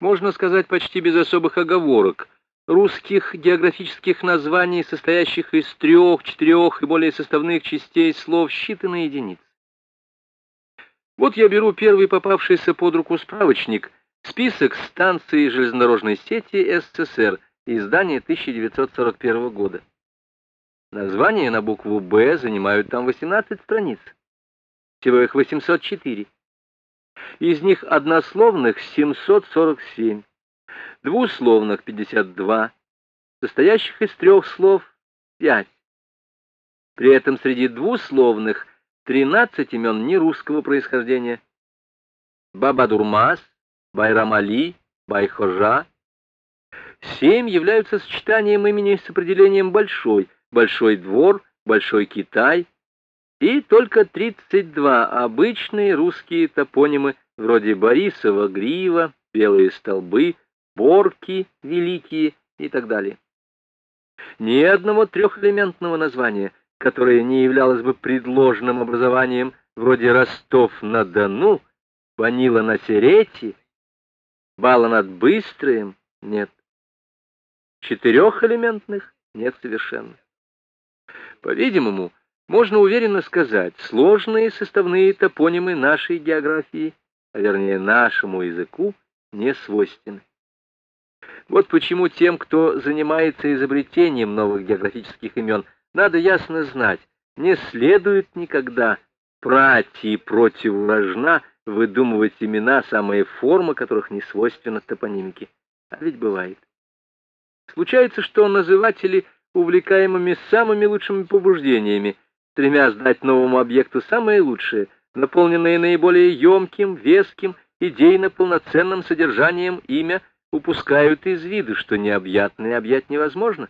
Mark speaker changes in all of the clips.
Speaker 1: можно сказать почти без особых оговорок, русских географических названий, состоящих из трех, четырех и более составных частей слов, считанные единицы. Вот я беру первый попавшийся под руку справочник «Список станций железнодорожной сети СССР», издание 1941 года. Названия на букву «Б» занимают там 18 страниц. Всего их 804. Из них однословных 747, двусловных 52, состоящих из трех слов 5. При этом среди двусловных 13 имен нерусского происхождения. Бабадурмас, Байрамали, Байхожа. Семь являются сочетанием имени с определением «большой», «большой двор», «большой Китай», и только 32 обычные русские топонимы вроде Борисова, Грива, Белые столбы, Борки, Великие и так далее. Ни одного трехэлементного названия, которое не являлось бы предложенным образованием вроде Ростов-на-Дону, Ванила на Серете, Бала над Быстроем, нет. Четырехэлементных нет совершенно. По-видимому, можно уверенно сказать, сложные составные топонимы нашей географии, а вернее нашему языку, не свойственны. Вот почему тем, кто занимается изобретением новых географических имен, надо ясно знать, не следует никогда прати и противворожна выдумывать имена, самая форма которых не свойственна топонимике. А ведь бывает. Случается, что называтели увлекаемыми самыми лучшими побуждениями – стремясь дать новому объекту самое лучшее, наполненное наиболее емким, веским, идейно полноценным содержанием имя, упускают из виду, что необъятное объять невозможно,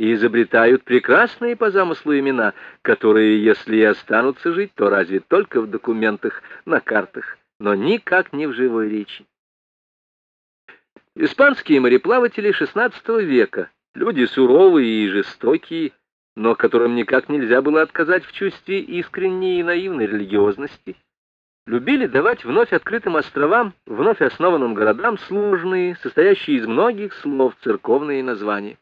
Speaker 1: и изобретают прекрасные по замыслу имена, которые, если и останутся жить, то разве только в документах, на картах, но никак не в живой речи. Испанские мореплаватели XVI века, люди суровые и жестокие, но которым никак нельзя было отказать в чувстве искренней и наивной религиозности, любили давать вновь открытым островам, вновь основанным городам сложные, состоящие из многих слов церковные названия.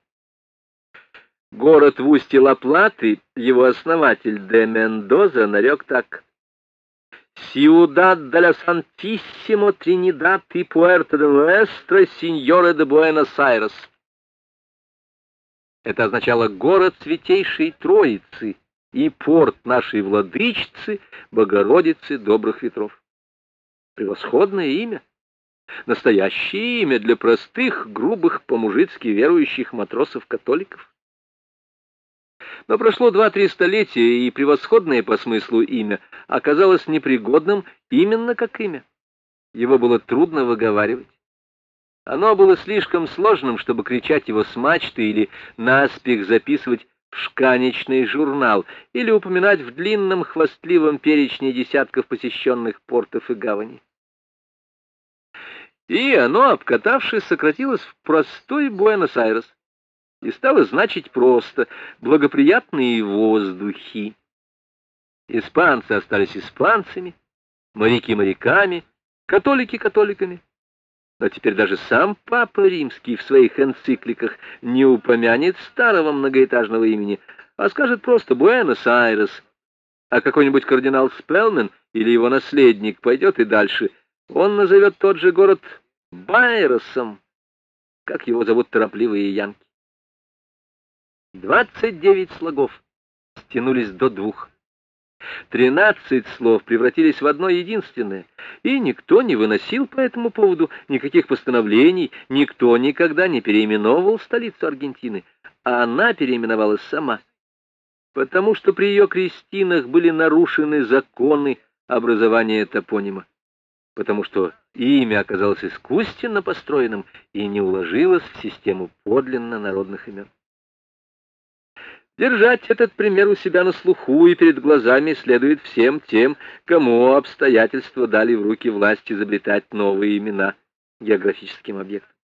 Speaker 1: Город в устье Ла-Платы, его основатель де Мендоза нарек так. «Сиудад де ла Сантиссимо Тринидад и Пуэрто де Нуэстро Синьоре де Буэнос-Айрес». Это означало город Святейшей Троицы и порт нашей владычицы, Богородицы добрых ветров. Превосходное имя. Настоящее имя для простых, грубых, по-мужицки верующих матросов-католиков. Но прошло два-три столетия, и превосходное по смыслу имя оказалось непригодным именно как имя. Его было трудно выговаривать. Оно было слишком сложным, чтобы кричать его с мачты или наспех записывать в шканечный журнал или упоминать в длинном хвастливом перечне десятков посещенных портов и гаваней. И оно, обкатавшись, сократилось в простой Буэнос-Айрес и стало значить просто «благоприятные воздухи». Испанцы остались испанцами, моряки моряками, католики католиками. Но теперь даже сам Папа Римский в своих энцикликах не упомянет старого многоэтажного имени, а скажет просто «Буэнос-Айрес». А какой-нибудь кардинал Спелмен или его наследник пойдет и дальше. Он назовет тот же город Байросом, как его зовут торопливые янки. Двадцать девять слогов стянулись до двух. Тринадцать слов превратились в одно единственное, и никто не выносил по этому поводу никаких постановлений, никто никогда не переименовывал столицу Аргентины, а она переименовалась сама, потому что при ее крестинах были нарушены законы образования топонима, потому что имя оказалось искусственно построенным и не уложилось в систему подлинно народных имен. Держать этот пример у себя на слуху и перед глазами следует всем тем, кому обстоятельства дали в руки власть изобретать новые имена географическим объектам.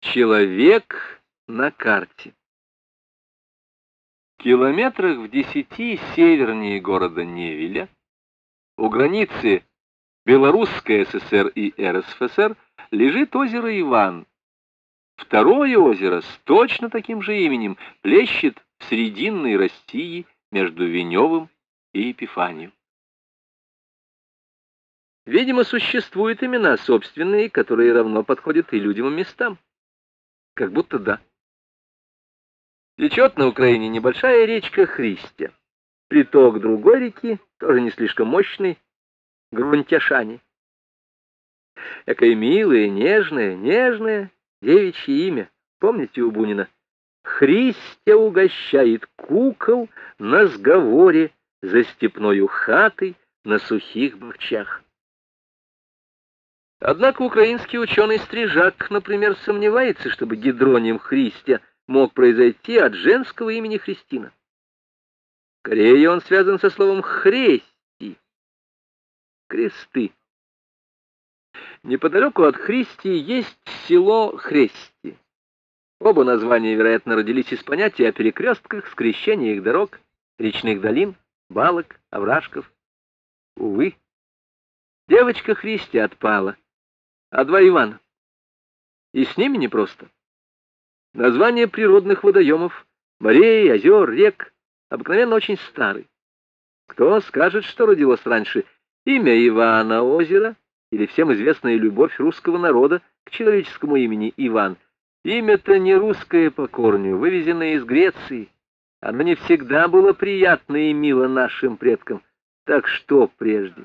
Speaker 1: Человек на карте. В километрах в десяти севернее города Невеля, у границы Белорусская ССР и РСФСР лежит озеро Иван. Второе озеро с точно таким же именем плещет в Срединной России между Веневым и Епифанием. Видимо, существуют имена собственные, которые равно подходят и людям, и местам. Как будто да. Течет на Украине небольшая речка Христя. Приток другой реки, тоже не слишком мощный, Грунтяшани. Экое милое, нежное, нежное девичье имя. Помните у Бунина? Христя угощает кукол на сговоре за степною хатой на сухих бахчах. Однако украинский ученый Стрижак, например, сомневается, чтобы гидроним Христя мог произойти от женского имени Христина. Скорее он связан со словом «хрести» — кресты. Неподалеку от Христи есть село Хрести. Оба названия, вероятно, родились из понятия о перекрестках, скрещениях дорог, речных долин, балок, овражков. Увы, девочка Христи отпала, а два Ивана. И с ними непросто. Названия природных водоемов, морей, озер, рек обыкновенно очень старые. Кто скажет, что родилось раньше? Имя Ивана озера или всем известная любовь русского народа к человеческому имени Иван. Имя-то не русское по корню, вывезенное из Греции. Оно не всегда было приятно и мило нашим предкам. Так что прежде?